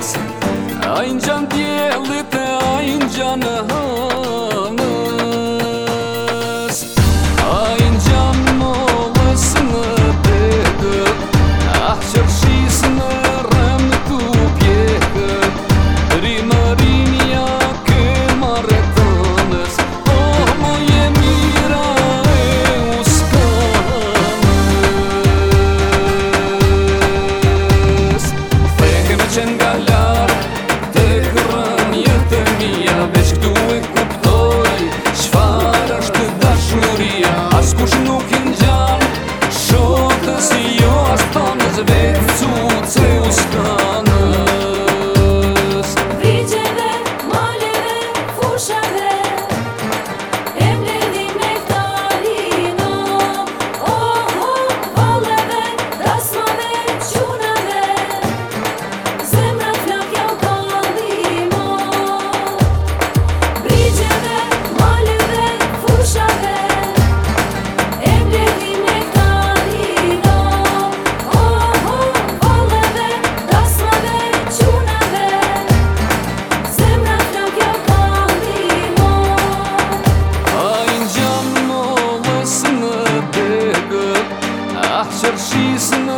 uskanës A i në gjanë she's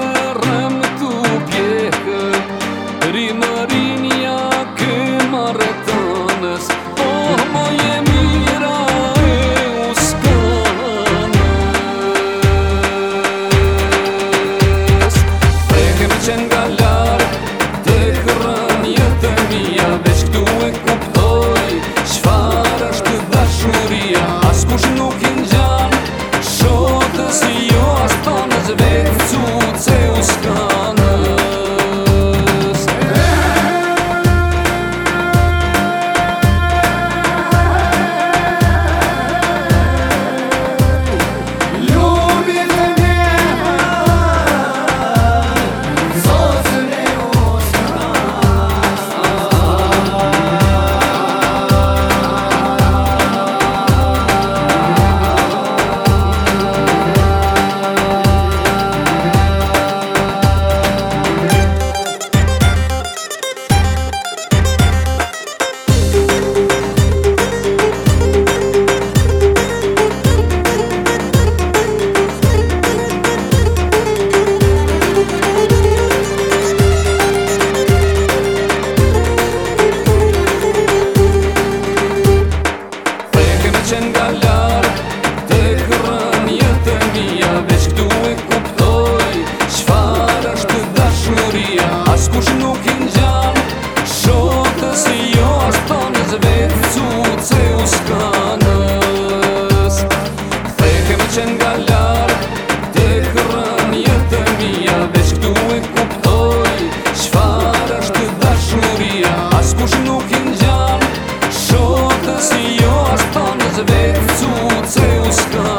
что